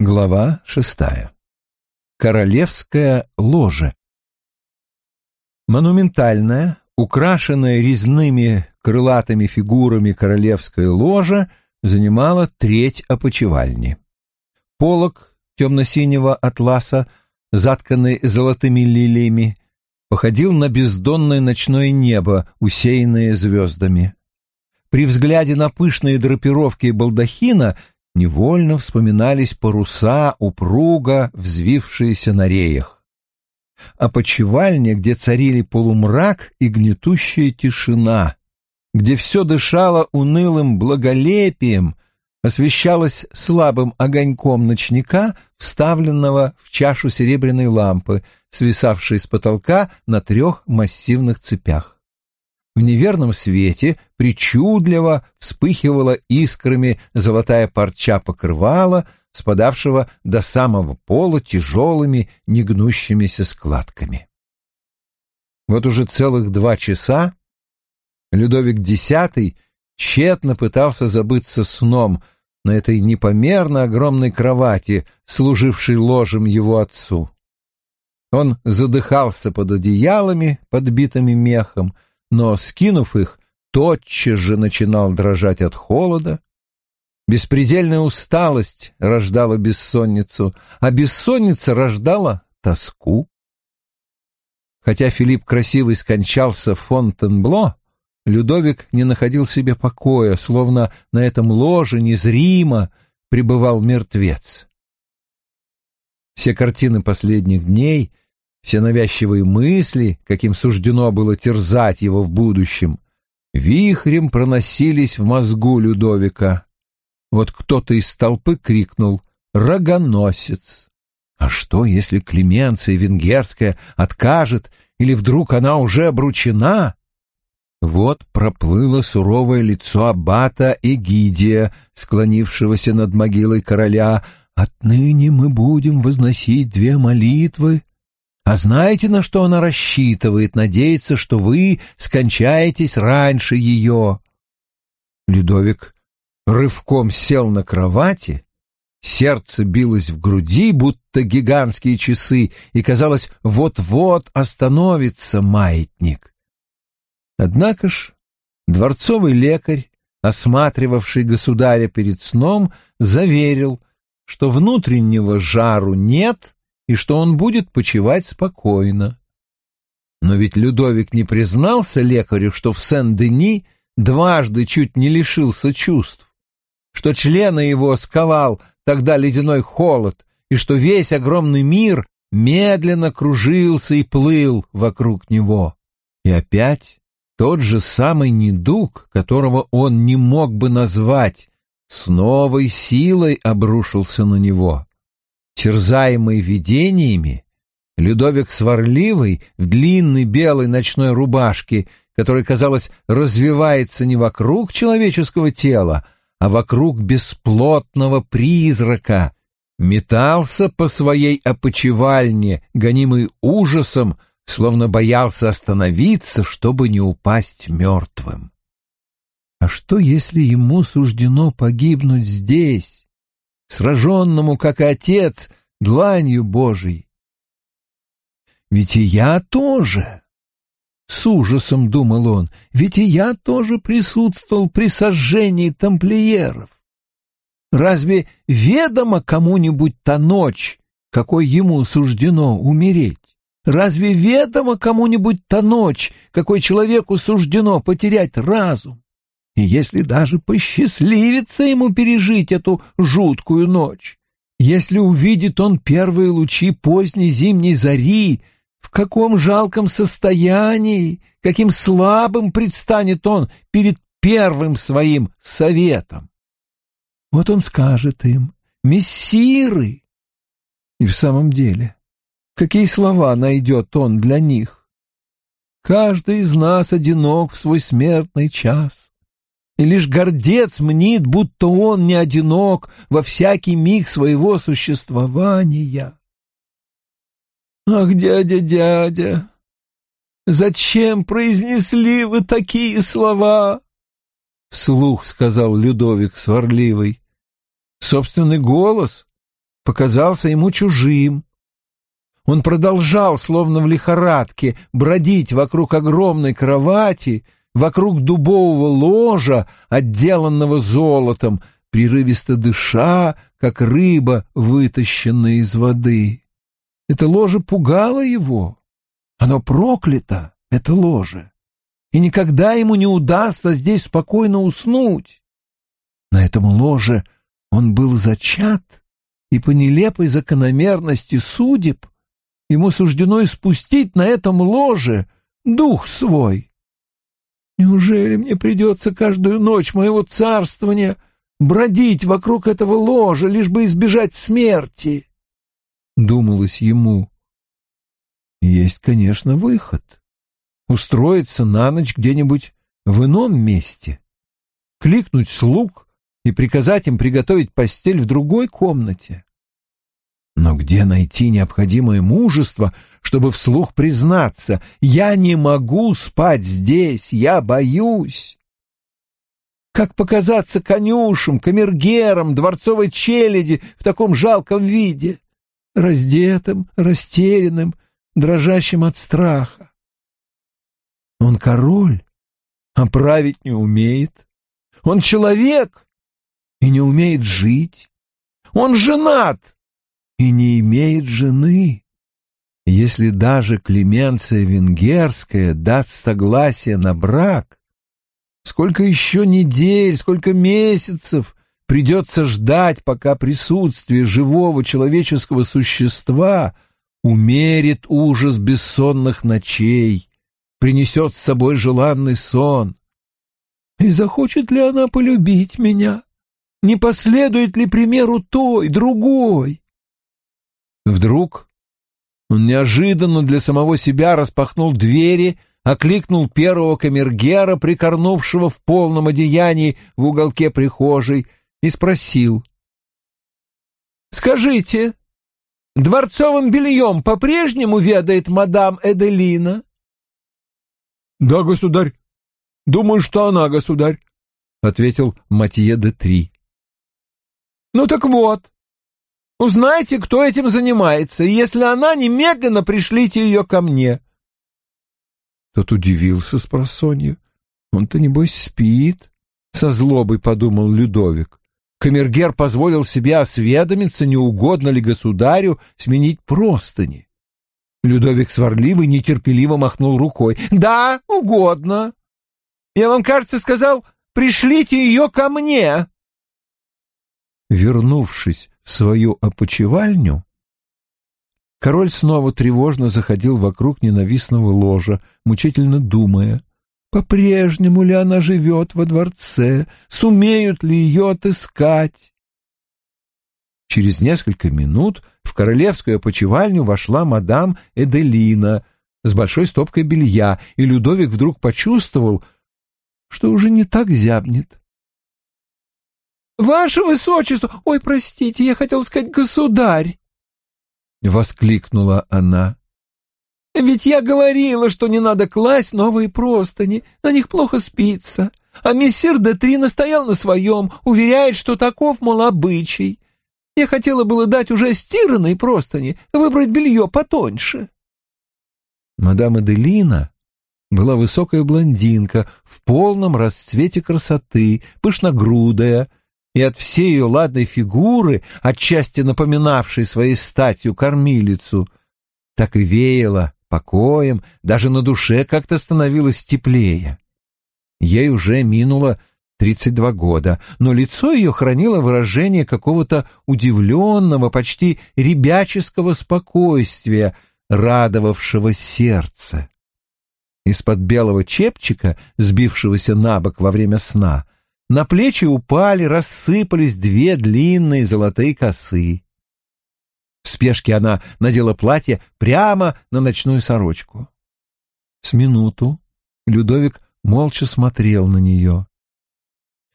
Глава шестая. Королевское ложе. Монументальная, украшенная резными крылатыми фигурами королевская ложа занимала треть опочивальни. Полог темно-синего атласа, затканный золотыми лилиями, походил на бездонное ночное небо, усеянное звездами. При взгляде на пышные драпировки балдахина невольно вспоминались паруса упруга, взвившиеся на реях. А почевальня, где царили полумрак и гнетущая тишина, где все дышало унылым благолепием, освещалось слабым огоньком ночника, вставленного в чашу серебряной лампы, свисавшей с потолка на трех массивных цепях. В неверном свете причудливо вспыхивала искрами золотая парча покрывала, спадавшего до самого пола тяжелыми негнущимися складками. Вот уже целых два часа Людовик X тщетно пытался забыться сном на этой непомерно огромной кровати, служившей ложем его отцу. Он задыхался под одеялами, подбитыми мехом, но, скинув их, тотчас же начинал дрожать от холода. Беспредельная усталость рождала бессонницу, а бессонница рождала тоску. Хотя Филипп Красивый скончался в Фонтенбло, Людовик не находил себе покоя, словно на этом ложе незримо пребывал мертвец. Все картины последних дней — все навязчивые мысли, каким суждено было терзать его в будущем, вихрем проносились в мозгу Людовика. Вот кто-то из толпы крикнул «Рогоносец!» А что, если Клеменция Венгерская откажет, или вдруг она уже обручена? Вот проплыло суровое лицо аббата Эгидия, склонившегося над могилой короля. «Отныне мы будем возносить две молитвы а знаете, на что она рассчитывает? Надеется, что вы скончаетесь раньше ее. Людовик рывком сел на кровати, сердце билось в груди, будто гигантские часы, и, казалось, вот-вот остановится маятник. Однако ж дворцовый лекарь, осматривавший государя перед сном, заверил, что внутреннего жару нет — и что он будет почивать спокойно. Но ведь Людовик не признался лекарю, что в Сен-Дени дважды чуть не лишился чувств, что члена его сковал тогда ледяной холод, и что весь огромный мир медленно кружился и плыл вокруг него. И опять тот же самый недуг, которого он не мог бы назвать, с новой силой обрушился на него. Терзаемый видениями, Людовик Сварливый в длинной белой ночной рубашке, которая, казалось, развивается не вокруг человеческого тела, а вокруг бесплотного призрака, метался по своей опочивальне, гонимый ужасом, словно боялся остановиться, чтобы не упасть мертвым. А что, если ему суждено погибнуть здесь, сраженному, как и отец, дланью Божией. Ведь и я тоже, с ужасом думал он, ведь и я тоже присутствовал при сожжении тамплиеров. Разве ведомо кому-нибудь та ночь, какой ему суждено умереть? Разве ведомо кому-нибудь та ночь, какой человеку суждено потерять разум? И если даже посчастливится ему пережить эту жуткую ночь, если увидит он первые лучи поздней зимней зари, в каком жалком состоянии, каким слабым предстанет он перед первым своим советом. Вот он скажет им «Мессиры!» И в самом деле, какие слова найдет он для них? Каждый из нас одинок в свой смертный час и лишь гордец мнит, будто он не одинок во всякий миг своего существования. «Ах, дядя, дядя, зачем произнесли вы такие слова?» — вслух сказал Людовик сварливый. Собственный голос, показался ему чужим. Он продолжал, словно в лихорадке, бродить вокруг огромной кровати, вокруг дубового ложа, отделанного золотом, прерывисто дыша, как рыба, вытащенная из воды. Это ложе пугало его. Оно проклято, это ложе, и никогда ему не удастся здесь спокойно уснуть. На этом ложе он был зачат, и по нелепой закономерности судеб ему суждено испустить на этом ложе дух свой. Неужели мне придется каждую ночь моего царствования бродить вокруг этого ложа, лишь бы избежать смерти? Думалось ему. Есть, конечно, выход. Устроиться на ночь где-нибудь в ином месте. Кликнуть слуг и приказать им приготовить постель в другой комнате. Но где найти необходимое мужество, чтобы вслух признаться «Я не могу спать здесь, я боюсь»? Как показаться конюшем, камергером, дворцовой челяди в таком жалком виде? Раздетым, растерянным, дрожащим от страха. Он король, а править не умеет. Он человек и не умеет жить. Он женат и не имеет жены. Если даже Клеменция Венгерская даст согласие на брак, сколько еще недель, сколько месяцев придется ждать, пока присутствие живого человеческого существа умерит ужас бессонных ночей, принесет с собой желанный сон. И захочет ли она полюбить меня? Не последует ли примеру той, другой? Вдруг он неожиданно для самого себя распахнул двери, окликнул первого камергера, прикорнувшего в полном одеянии в уголке прихожей, и спросил. «Скажите, дворцовым бельем по-прежнему ведает мадам Эделина?» «Да, государь. Думаю, что она, государь», — ответил Матье де Три. «Ну так вот, Узнайте, кто этим занимается, и если она, немедленно пришлите ее ко мне. Тот удивился с просонья. Он-то, небось, спит, — со злобой подумал Людовик. Камергер позволил себе осведомиться, не угодно ли государю сменить простыни. Людовик сварливый нетерпеливо махнул рукой. «Да, угодно. Я вам, кажется, сказал, пришлите ее ко мне». Вернувшись свою опочивальню, король снова тревожно заходил вокруг ненавистного ложа, мучительно думая, по-прежнему ли она живет во дворце, сумеют ли ее отыскать. Через несколько минут в королевскую опочивальню вошла мадам Эделина с большой стопкой белья, и Людовик вдруг почувствовал, что уже не так зябнет. «Ваше высочество! Ой, простите, я хотел сказать государь!» — воскликнула она. «Ведь я говорила, что не надо класть новые простыни, на них плохо спится. А мессир де Три настоял на своем, уверяет, что таков, мол, обычай. Я хотела было дать уже стиранные простыни, выбрать белье потоньше». Мадам Эделина была высокая блондинка в полном расцвете красоты, пышногрудая, и от всей ее ладной фигуры, отчасти напоминавшей своей статью кормилицу, так и веяло покоем, даже на душе как-то становилось теплее. Ей уже минуло тридцать два года, но лицо ее хранило выражение какого-то удивленного, почти ребяческого спокойствия, радовавшего сердце. Из-под белого чепчика, сбившегося на бок во время сна, на плечи упали, рассыпались две длинные золотые косы. В спешке она надела платье прямо на ночную сорочку. С минуту Людовик молча смотрел на нее.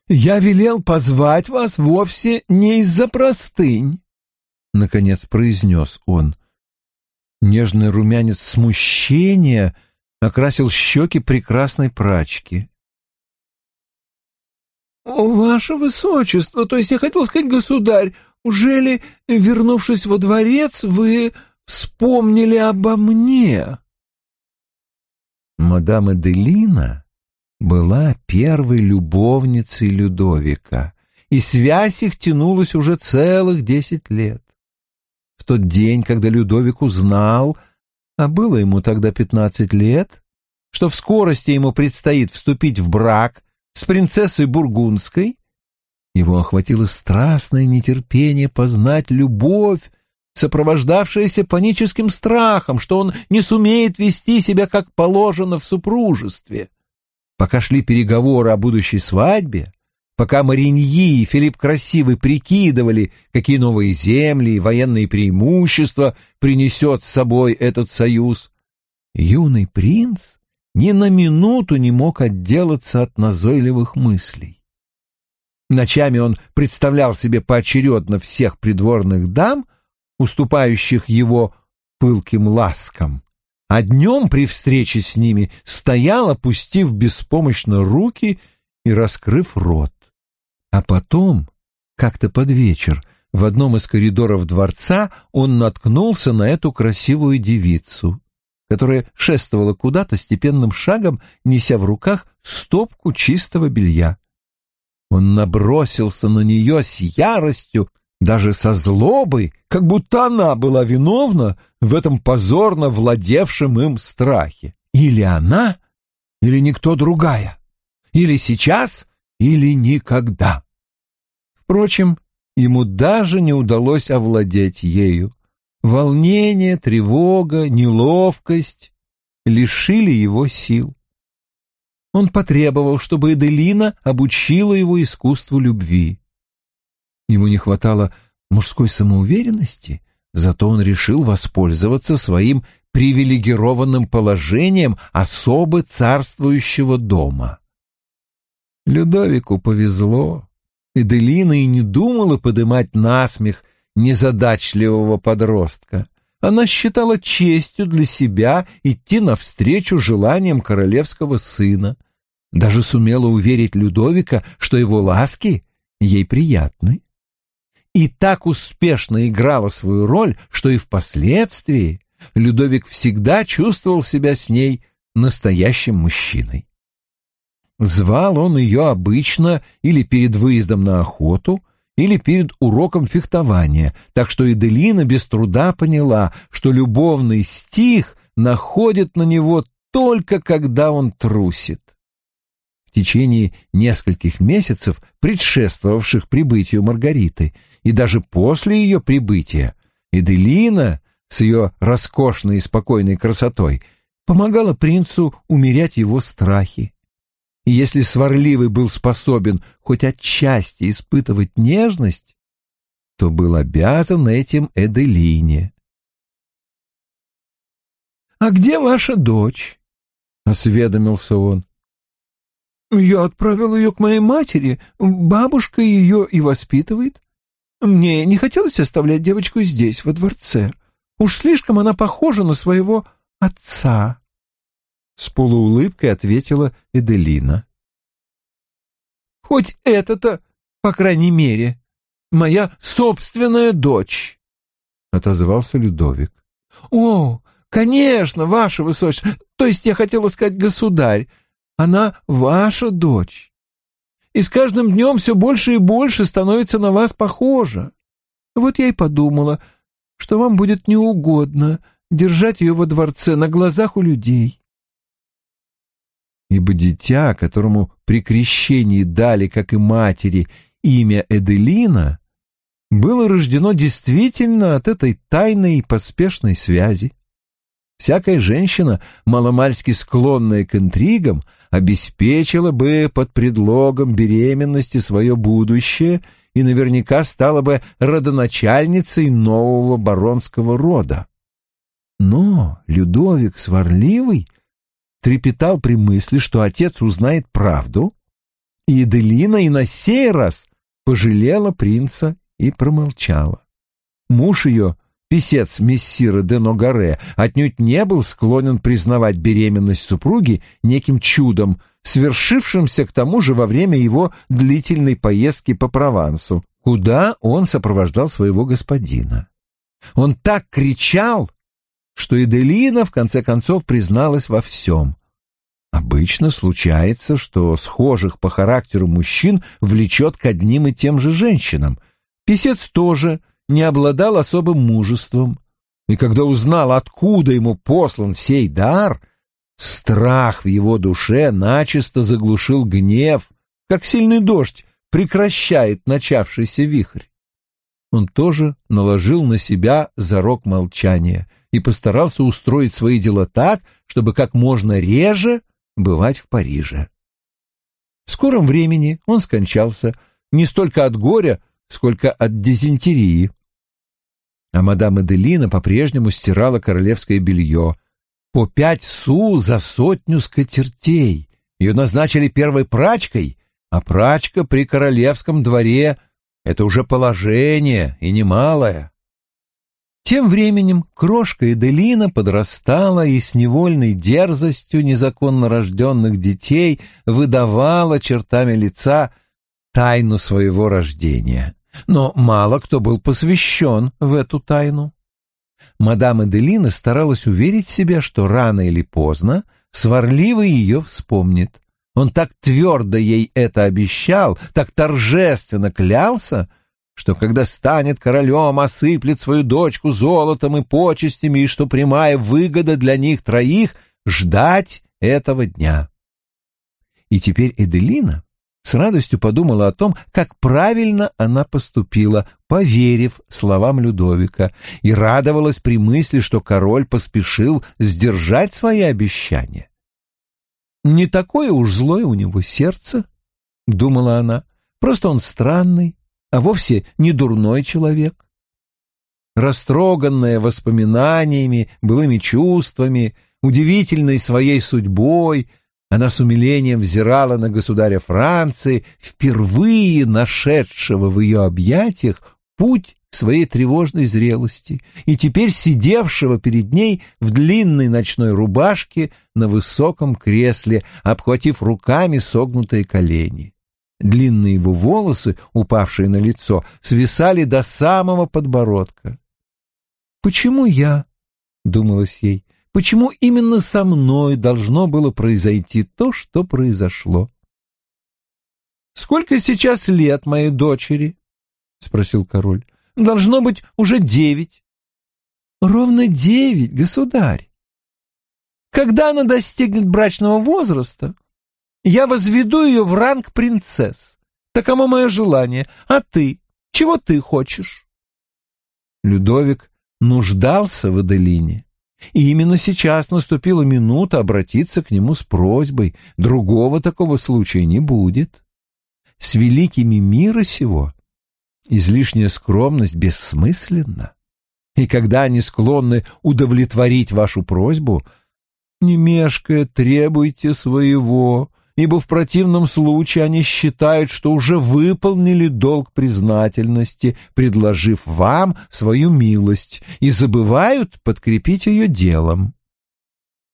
«Я велел позвать вас вовсе не из-за простынь», — наконец произнес он. Нежный румянец смущения окрасил щеки прекрасной прачки. «Ваше высочество, то есть я хотел сказать, государь, ужели, вернувшись во дворец, вы вспомнили обо мне?» Мадам Эделина была первой любовницей Людовика, и связь их тянулась уже целых десять лет. В тот день, когда Людовик узнал, а было ему тогда пятнадцать лет, что в скорости ему предстоит вступить в брак с принцессой Бургундской, его охватило страстное нетерпение познать любовь, сопровождавшаяся паническим страхом, что он не сумеет вести себя как положено в супружестве. Пока шли переговоры о будущей свадьбе, пока Мариньи и Филипп Красивый прикидывали, какие новые земли и военные преимущества принесет с собой этот союз, юный принц ни на минуту не мог отделаться от назойливых мыслей. Ночами он представлял себе поочередно всех придворных дам, уступающих его пылким ласкам, а днем при встрече с ними стоял, опустив беспомощно руки и раскрыв рот. А потом, как-то под вечер, в одном из коридоров дворца он наткнулся на эту красивую девицу, которая шествовала куда-то степенным шагом, неся в руках стопку чистого белья. Он набросился на нее с яростью, даже со злобой, как будто она была виновна в этом позорно владевшем им страхе. Или она, или никто другая. Или сейчас, или никогда. Впрочем, ему даже не удалось овладеть ею. Волнение, тревога, неловкость лишили его сил. Он потребовал, чтобы Эделина обучила его искусству любви. Ему не хватало мужской самоуверенности, зато он решил воспользоваться своим привилегированным положением особы царствующего дома. Людовику повезло. Эделина и не думала подымать насмех незадачливого подростка. Она считала честью для себя идти навстречу желаниям королевского сына. Даже сумела уверить Людовика, что его ласки ей приятны. И так успешно играла свою роль, что и впоследствии Людовик всегда чувствовал себя с ней настоящим мужчиной. Звал он ее обычно или перед выездом на охоту, или перед уроком фехтования, так что Эделина без труда поняла, что любовный стих находит на него только когда он трусит. В течение нескольких месяцев, предшествовавших прибытию Маргариты, и даже после ее прибытия, Эделина с ее роскошной и спокойной красотой помогала принцу умерять его страхи. И если сварливый был способен хоть отчасти испытывать нежность, то был обязан этим Эделине. «А где ваша дочь?» — осведомился он. «Я отправил ее к моей матери. Бабушка ее и воспитывает. Мне не хотелось оставлять девочку здесь, во дворце. Уж слишком она похожа на своего отца». С полуулыбкой ответила Эделина. «Хоть это-то, по крайней мере, моя собственная дочь», — отозвался Людовик. «О, конечно, ваше высочество, то есть я хотела сказать государь, она ваша дочь. И с каждым днем все больше и больше становится на вас похожа. Вот я и подумала, что вам будет неугодно держать ее во дворце на глазах у людей ибо дитя, которому при крещении дали, как и матери, имя Эделина, было рождено действительно от этой тайной и поспешной связи. Всякая женщина, маломальски склонная к интригам, обеспечила бы под предлогом беременности свое будущее и наверняка стала бы родоначальницей нового баронского рода. Но Людовик Сварливый — трепетал при мысли, что отец узнает правду, и Эделина и на сей раз пожалела принца и промолчала. Муж ее, писец мессира де Ногаре, отнюдь не был склонен признавать беременность супруги неким чудом, свершившимся к тому же во время его длительной поездки по Провансу, куда он сопровождал своего господина. Он так кричал, что Эделина в конце концов призналась во всем. Обычно случается, что схожих по характеру мужчин влечет к одним и тем же женщинам. Песец тоже не обладал особым мужеством. И когда узнал, откуда ему послан сей дар, страх в его душе начисто заглушил гнев, как сильный дождь прекращает начавшийся вихрь. Он тоже наложил на себя зарок молчания и постарался устроить свои дела так, чтобы как можно реже бывать в Париже. В скором времени он скончался не столько от горя, сколько от дизентерии. А мадам Эделина по-прежнему стирала королевское белье. По пять су за сотню скатертей. Ее назначили первой прачкой, а прачка при королевском дворе — это уже положение и немалое. Тем временем крошка Эделина подрастала и с невольной дерзостью незаконно рожденных детей выдавала чертами лица тайну своего рождения. Но мало кто был посвящен в эту тайну. Мадам Эделина старалась уверить себя, что рано или поздно сварливый ее вспомнит. Он так твердо ей это обещал, так торжественно клялся, что когда станет королем, осыплет свою дочку золотом и почестями, и что прямая выгода для них троих — ждать этого дня. И теперь Эделина с радостью подумала о том, как правильно она поступила, поверив словам Людовика, и радовалась при мысли, что король поспешил сдержать свои обещания. «Не такое уж злое у него сердце», — думала она, — «просто он странный, а вовсе не дурной человек». Растроганная воспоминаниями, былыми чувствами, удивительной своей судьбой — она с умилением взирала на государя Франции, впервые нашедшего в ее объятиях путь своей тревожной зрелости, и теперь сидевшего перед ней в длинной ночной рубашке на высоком кресле, обхватив руками согнутые колени. Длинные его волосы, упавшие на лицо, свисали до самого подбородка. «Почему я?» — думалось ей. Почему именно со мной должно было произойти то, что произошло? «Сколько сейчас лет моей дочери?» — спросил король. «Должно быть уже девять». «Ровно девять, государь. Когда она достигнет брачного возраста, я возведу ее в ранг принцесс. Таково мое желание. А ты? Чего ты хочешь?» Людовик нуждался в Аделине. И именно сейчас наступила минута обратиться к нему с просьбой. Другого такого случая не будет. С великими мира сего излишняя скромность бессмысленна. И когда они склонны удовлетворить вашу просьбу, не мешкая требуйте своего, ибо в противном случае они считают, что уже выполнили долг признательности, предложив вам свою милость, и забывают подкрепить ее делом.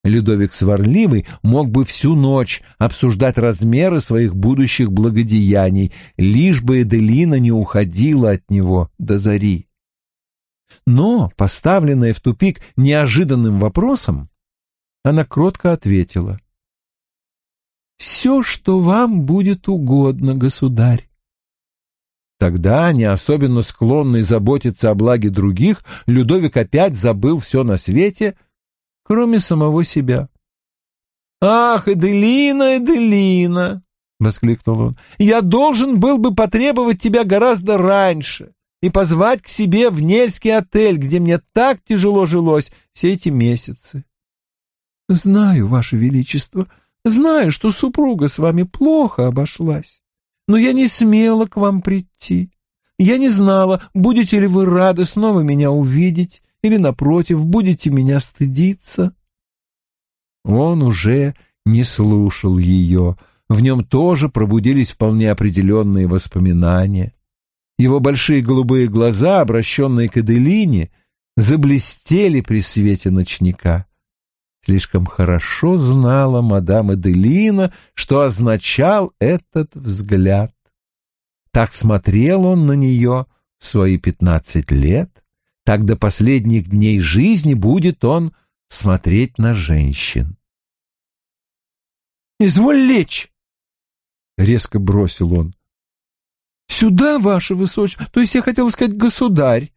Людовик Сварливый мог бы всю ночь обсуждать размеры своих будущих благодеяний, лишь бы Эделина не уходила от него до зари. Но, поставленная в тупик неожиданным вопросом, она кротко ответила — все, что вам будет угодно, государь. Тогда, не особенно склонный заботиться о благе других, Людовик опять забыл все на свете, кроме самого себя. «Ах, Эделина, Эделина!» — воскликнул он. «Я должен был бы потребовать тебя гораздо раньше и позвать к себе в Нельский отель, где мне так тяжело жилось все эти месяцы». «Знаю, Ваше Величество», Знаю, что супруга с вами плохо обошлась, но я не смела к вам прийти. Я не знала, будете ли вы рады снова меня увидеть или, напротив, будете меня стыдиться. Он уже не слушал ее, в нем тоже пробудились вполне определенные воспоминания. Его большие голубые глаза, обращенные к Эделине, заблестели при свете ночника. Слишком хорошо знала мадам Эделина, что означал этот взгляд. так смотрел он на нее в свои пятнадцать лет, так до последних дней жизни будет он смотреть на женщин. «Изволь лечь!» — резко бросил он. «Сюда, ваше высочество, то есть я хотела сказать государь!»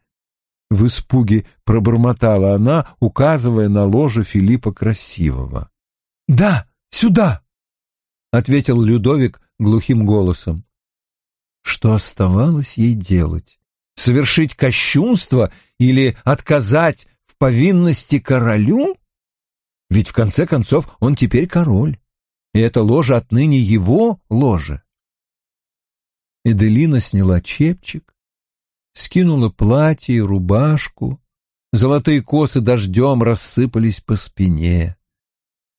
В испуге пробормотала она, указывая на ложе Филиппа Красивого. «Да, сюда!» — ответил Людовик глухим голосом. Что оставалось ей делать? Совершить кощунство или отказать в повинности королю? Ведь в конце концов он теперь король, и это ложе отныне его ложе. Эделина сняла чепчик, скинула платье и рубашку, золотые косы дождем рассыпались по спине.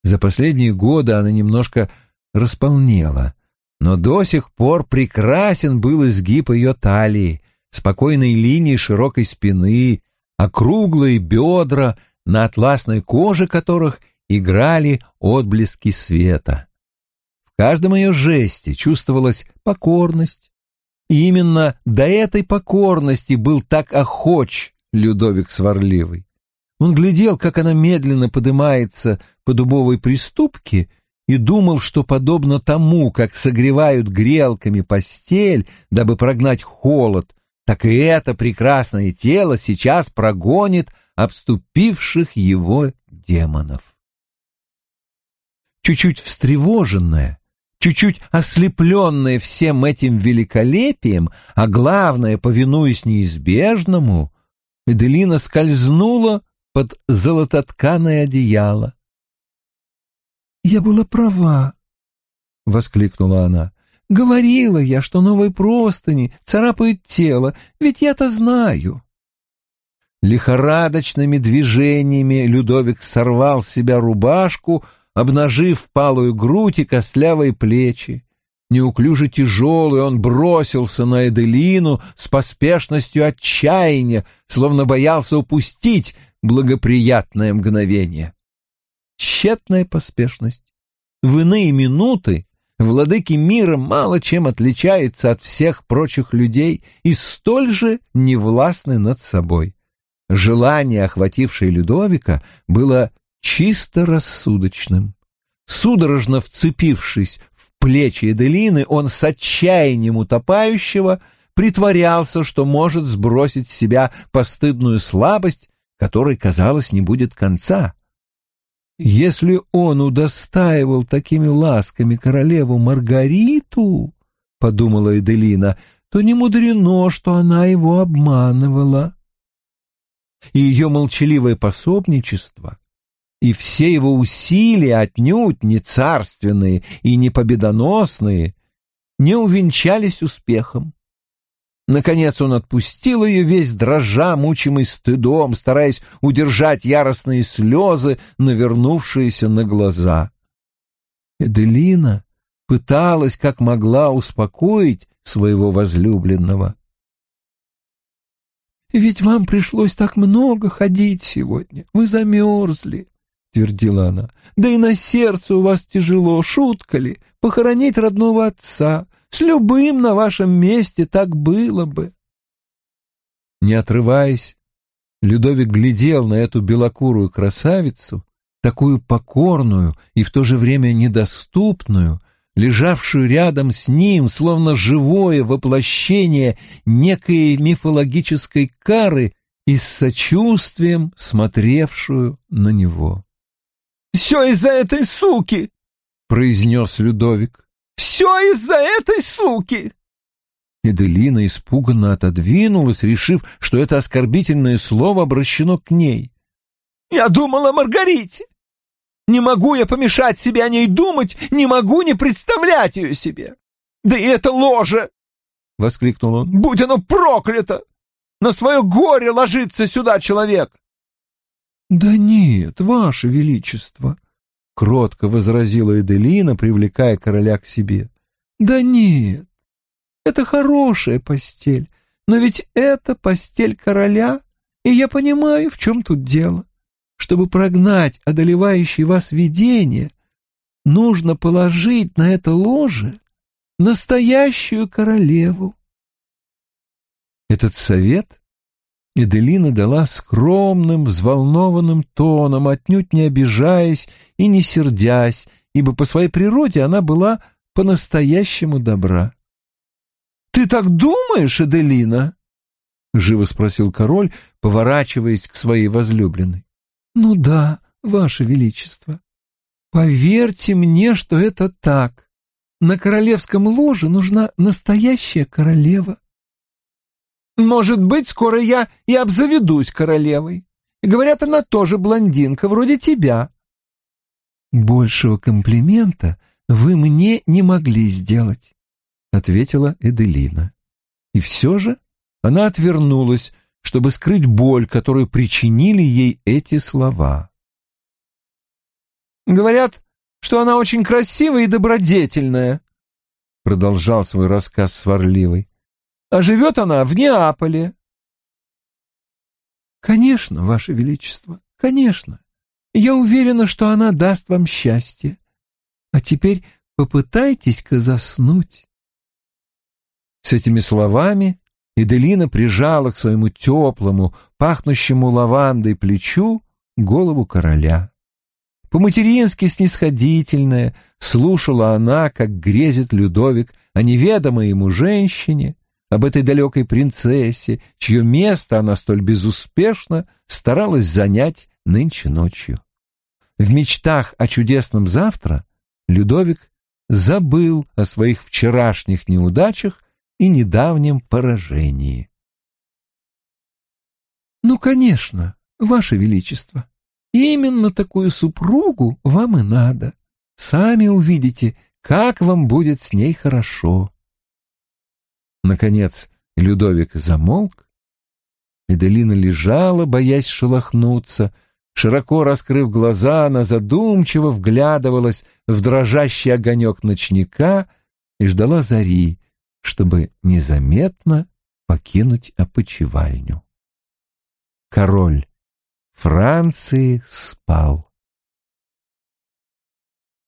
За последние годы она немножко располнела, но до сих пор прекрасен был изгиб ее талии, спокойной линии широкой спины, округлые бедра, на атласной коже которых играли отблески света. В каждом ее жесте чувствовалась покорность, и именно до этой покорности был так охоч Людовик Сварливый. Он глядел, как она медленно поднимается по дубовой приступке, и думал, что подобно тому, как согревают грелками постель, дабы прогнать холод, так и это прекрасное тело сейчас прогонит обступивших его демонов. Чуть-чуть встревоженная, чуть-чуть ослепленная всем этим великолепием, а главное, повинуясь неизбежному, Эделина скользнула под золототканое одеяло. «Я была права», — воскликнула она. «Говорила я, что новые простыни царапают тело, ведь я-то знаю». Лихорадочными движениями Людовик сорвал с себя рубашку, обнажив палую грудь и костлявые плечи. Неуклюже тяжелый он бросился на Эделину с поспешностью отчаяния, словно боялся упустить благоприятное мгновение. Тщетная поспешность. В иные минуты владыки мира мало чем отличаются от всех прочих людей и столь же невластны над собой. Желание, охватившее Людовика, было чисто рассудочным. Судорожно вцепившись в плечи Эделины, он с отчаянием утопающего притворялся, что может сбросить с себя постыдную слабость, которой, казалось, не будет конца. Если он удостаивал такими ласками королеву Маргариту, — подумала Эделина, — то не мудрено, что она его обманывала. И ее молчаливое пособничество и все его усилия, отнюдь не царственные и не победоносные, не увенчались успехом. Наконец он отпустил ее весь дрожа, мучимый стыдом, стараясь удержать яростные слезы, навернувшиеся на глаза. Эделина пыталась как могла успокоить своего возлюбленного. «Ведь вам пришлось так много ходить сегодня, вы замерзли», — твердила она. «Да и на сердце у вас тяжело, шутка ли, похоронить родного отца. С любым на вашем месте так было бы». Не отрываясь, Людовик глядел на эту белокурую красавицу, такую покорную и в то же время недоступную, лежавшую рядом с ним, словно живое воплощение некой мифологической кары и с сочувствием смотревшую на него. «Все из-за этой суки!» — произнес Людовик. «Все из-за этой суки!» Эделина испуганно отодвинулась, решив, что это оскорбительное слово обращено к ней. «Я думала о Маргарите! Не могу я помешать себе о ней думать, не могу не представлять ее себе! Да и это ложе!» — воскликнул он. «Будь оно проклято! На свое горе ложится сюда человек!» «Да нет, ваше величество!» — кротко возразила Эделина, привлекая короля к себе. «Да нет, это хорошая постель, но ведь это постель короля, и я понимаю, в чем тут дело. Чтобы прогнать одолевающее вас видение, нужно положить на это ложе настоящую королеву. Этот совет Эделина дала скромным, взволнованным тоном, отнюдь не обижаясь и не сердясь, ибо по своей природе она была по-настоящему добра. «Ты так думаешь, Эделина?» — живо спросил король, поворачиваясь к своей возлюбленной. «Ну да, ваше величество. Поверьте мне, что это так. На королевском ложе нужна настоящая королева. Может быть, скоро я и обзаведусь королевой. Говорят, она тоже блондинка, вроде тебя. Большего комплимента вы мне не могли сделать, ответила Эделина. И все же она отвернулась, чтобы скрыть боль, которую причинили ей эти слова. Говорят, что она очень красивая и добродетельная, продолжал свой рассказ сварливый а живет она в Неаполе. Конечно, Ваше Величество, конечно. Я уверена, что она даст вам счастье. А теперь попытайтесь-ка заснуть. С этими словами Эделина прижала к своему теплому, пахнущему лавандой плечу голову короля. По-матерински снисходительная слушала она, как грезит Людовик о неведомой ему женщине, об этой далекой принцессе, чье место она столь безуспешно старалась занять нынче ночью. В мечтах о чудесном завтра Людовик забыл о своих вчерашних неудачах и недавнем поражении. «Ну, конечно, Ваше Величество, именно такую супругу вам и надо. Сами увидите, как вам будет с ней хорошо. Наконец Людовик замолк. Эделина лежала, боясь шелохнуться. Широко раскрыв глаза, она задумчиво вглядывалась в дрожащий огонек ночника и ждала зари, чтобы незаметно покинуть опочивальню. Король Франции спал.